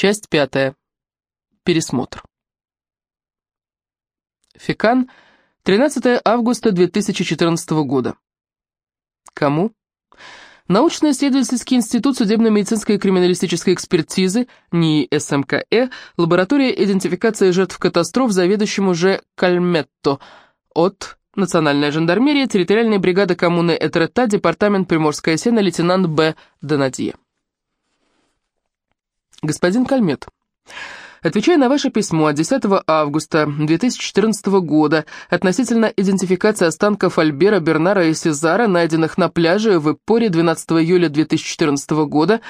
Часть пятая. Пересмотр. Фекан, 13 августа 2014 года. Кому? Научно-исследовательский институт судебно-медицинской и криминалистической экспертизы, НИИ СМКЭ, лаборатория идентификации жертв катастроф заведующему Ж. Кальметто от Национальная жандармерия, территориальная бригада коммуны Этерета, департамент Приморская сена, лейтенант Б. Донадье. Господин Кальмет, отвечая на ваше письмо от 10 августа 2014 года относительно идентификации останков Альбера, Бернара и Сезара, найденных на пляже в Ипоре 12 июля 2014 года,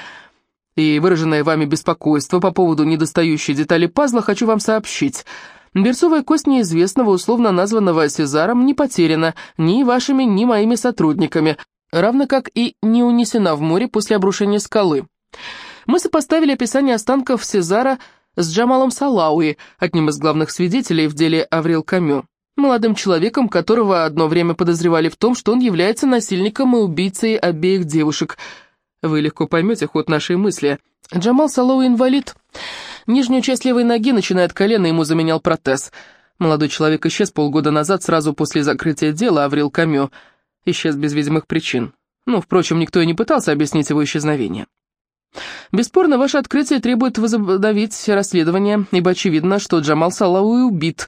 и выраженное вами беспокойство по поводу недостающей детали пазла, хочу вам сообщить. Берцовая кость неизвестного, условно названного Сезаром, не потеряна ни вашими, ни моими сотрудниками, равно как и не унесена в море после обрушения скалы. Мы сопоставили описание останков Сезара с Джамалом Салауи, одним из главных свидетелей в деле Аврил Камю, молодым человеком, которого одно время подозревали в том, что он является насильником и убийцей обеих девушек. Вы легко поймете ход нашей мысли. Джамал Салауи инвалид. Нижнюю часть левой ноги, начиная от колена, ему заменял протез. Молодой человек исчез полгода назад, сразу после закрытия дела Аврил Камю. Исчез без видимых причин. Ну, впрочем, никто и не пытался объяснить его исчезновение. Бесспорно, ваше открытие требует возобновить расследование, ибо очевидно, что Джамал Салауи убит,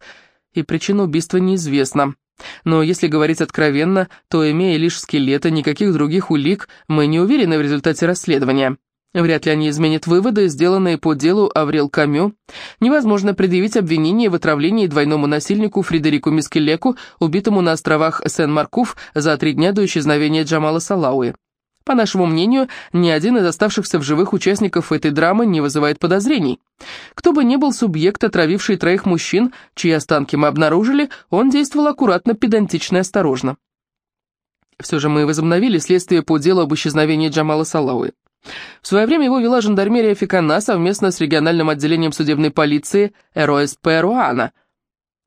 и причина убийства неизвестна. Но если говорить откровенно, то, имея лишь скелеты, никаких других улик, мы не уверены в результате расследования. Вряд ли они изменят выводы, сделанные по делу Аврил Камю. Невозможно предъявить обвинение в отравлении двойному насильнику Фредерику Мискелеку, убитому на островах Сен-Маркуф за три дня до исчезновения Джамала Салауи. По нашему мнению, ни один из оставшихся в живых участников этой драмы не вызывает подозрений. Кто бы ни был субъект, отравивший троих мужчин, чьи останки мы обнаружили, он действовал аккуратно, педантично и осторожно. Все же мы возобновили следствие по делу об исчезновении Джамала Салауи. В свое время его вела жандармерия Фикана совместно с региональным отделением судебной полиции РОСП Руана –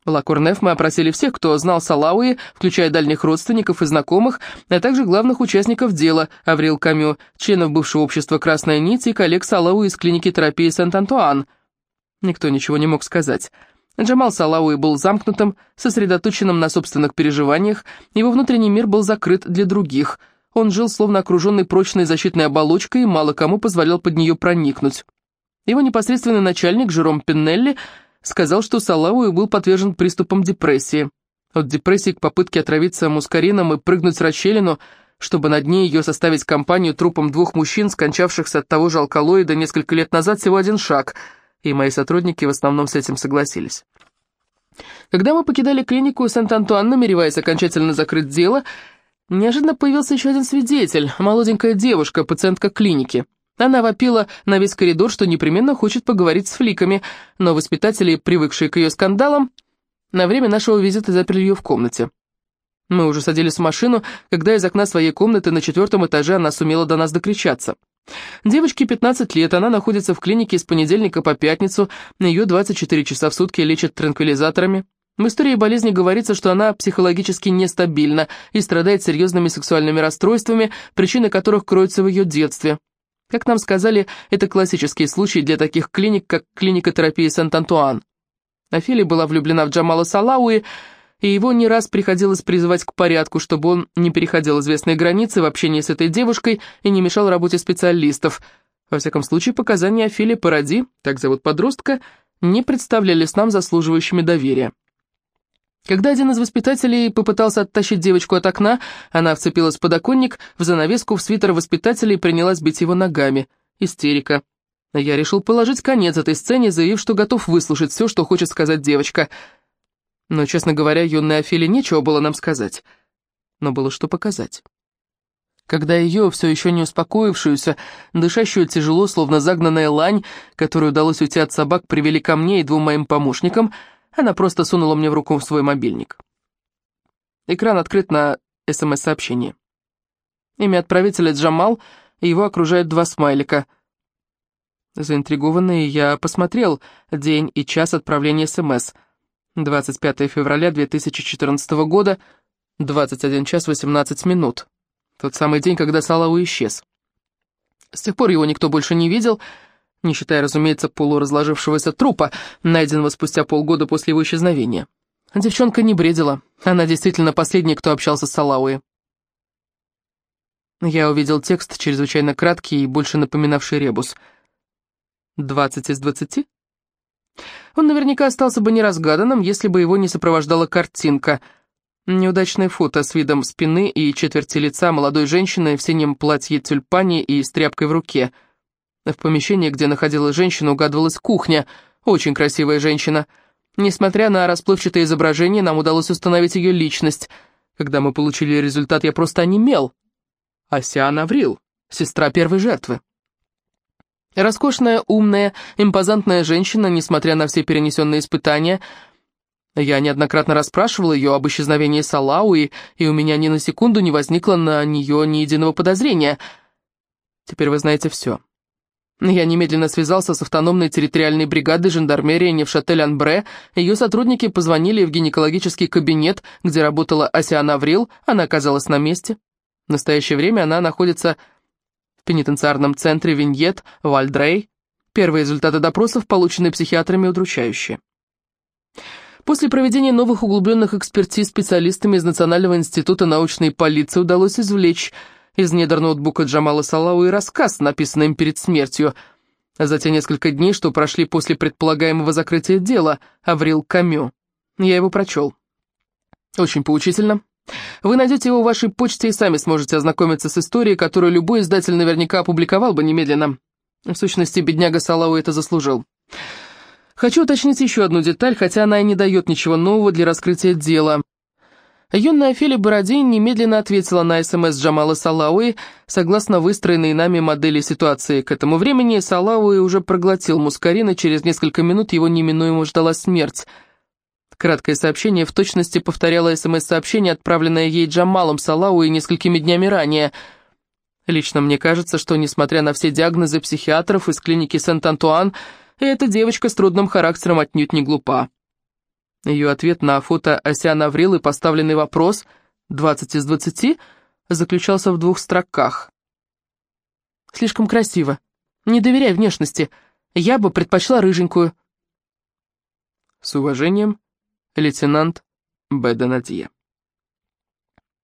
в Лакурнеф мы опросили всех, кто знал Салауи, включая дальних родственников и знакомых, а также главных участников дела, Аврил Камю, членов бывшего общества «Красная нить» и коллег Салауи из клиники терапии Сент-Антуан. Никто ничего не мог сказать. Джамал Салауи был замкнутым, сосредоточенным на собственных переживаниях, его внутренний мир был закрыт для других. Он жил словно окруженный прочной защитной оболочкой и мало кому позволял под нее проникнуть. Его непосредственный начальник Жером Пиннелли – сказал, что Салауи был подвержен приступам депрессии. От депрессии к попытке отравиться мускарином и прыгнуть в расщелину, чтобы на дне ее составить компанию трупом двух мужчин, скончавшихся от того же алкалоида несколько лет назад, всего один шаг, и мои сотрудники в основном с этим согласились. Когда мы покидали клинику Сент-Антуан, намереваясь окончательно закрыть дело, неожиданно появился еще один свидетель, молоденькая девушка, пациентка клиники. Она вопила на весь коридор, что непременно хочет поговорить с фликами, но воспитатели, привыкшие к ее скандалам, на время нашего визита заперли ее в комнате. Мы уже садились в машину, когда из окна своей комнаты на четвертом этаже она сумела до нас докричаться. Девочке 15 лет, она находится в клинике с понедельника по пятницу, ее 24 часа в сутки лечат транквилизаторами. В истории болезни говорится, что она психологически нестабильна и страдает серьезными сексуальными расстройствами, причины которых кроются в ее детстве. Как нам сказали, это классический случай для таких клиник, как клиника терапии Сент-Антуан. Афили была влюблена в Джамала Салауи, и его не раз приходилось призывать к порядку, чтобы он не переходил известные границы в общении с этой девушкой и не мешал работе специалистов. Во всяком случае, показания Афили Паради, так зовут подростка, не представлялись нам заслуживающими доверия. Когда один из воспитателей попытался оттащить девочку от окна, она вцепилась в подоконник, в занавеску, в свитер воспитателя и принялась бить его ногами. Истерика. Я решил положить конец этой сцене, заявив, что готов выслушать все, что хочет сказать девочка. Но, честно говоря, юной Офеле нечего было нам сказать. Но было что показать. Когда ее, все еще не успокоившуюся, дышащую тяжело, словно загнанная лань, которую удалось уйти от собак, привели ко мне и двум моим помощникам — она просто сунула мне в руку свой мобильник. Экран открыт на СМС-сообщение. Имя отправителя Джамал, и его окружают два смайлика. Заинтригованный, я посмотрел день и час отправления СМС. 25 февраля 2014 года, 21 час 18 минут. Тот самый день, когда Салау исчез. С тех пор его никто больше не видел, не считая, разумеется, полуразложившегося трупа, найденного спустя полгода после его исчезновения. Девчонка не бредила, она действительно последняя, кто общался с Салауи. Я увидел текст, чрезвычайно краткий и больше напоминавший ребус. «Двадцать из двадцати?» Он наверняка остался бы неразгаданным, если бы его не сопровождала картинка. Неудачное фото с видом спины и четверти лица молодой женщины в синем платье тюльпани и с тряпкой в руке. В помещении, где находилась женщина, угадывалась кухня. Очень красивая женщина. Несмотря на расплывчатое изображение, нам удалось установить ее личность. Когда мы получили результат, я просто онемел. Асиан Аврил, сестра первой жертвы. Роскошная, умная, импозантная женщина, несмотря на все перенесенные испытания. Я неоднократно расспрашивал ее об исчезновении Салауи, и у меня ни на секунду не возникло на нее ни единого подозрения. Теперь вы знаете все. Я немедленно связался с автономной территориальной бригадой жандармерии Невшатель-Анбре. Ее сотрудники позвонили в гинекологический кабинет, где работала Асиана Аврил, она оказалась на месте. В настоящее время она находится пенитенциарном центре Виньет, Вальдрей. Первые результаты допросов, полученные психиатрами, удручающие. После проведения новых углубленных экспертиз специалистами из Национального института научной полиции удалось извлечь из недр ноутбука Джамала Салауи рассказ, написанный им перед смертью. За те несколько дней, что прошли после предполагаемого закрытия дела, Аврил Камю. Я его прочел. Очень поучительно. Вы найдете его в вашей почте и сами сможете ознакомиться с историей, которую любой издатель наверняка опубликовал бы немедленно. В сущности, бедняга Салау это заслужил. Хочу уточнить еще одну деталь, хотя она и не дает ничего нового для раскрытия дела. Юная Офелия Бородин немедленно ответила на СМС Джамала Салауи, согласно выстроенной нами модели ситуации. К этому времени Салауи уже проглотил мускарин, и через несколько минут его неминуемо ждала смерть – Краткое сообщение в точности повторяло СМС-сообщение, отправленное ей Джамалом Салау и несколькими днями ранее. Лично мне кажется, что, несмотря на все диагнозы психиатров из клиники Сент-Антуан, эта девочка с трудным характером отнюдь не глупа. Ее ответ на фото Асиана Аврил и поставленный вопрос «20 из 20» заключался в двух строках. «Слишком красиво. Не доверяй внешности. Я бы предпочла рыженькую». С уважением, лейтенант Б. Донатье.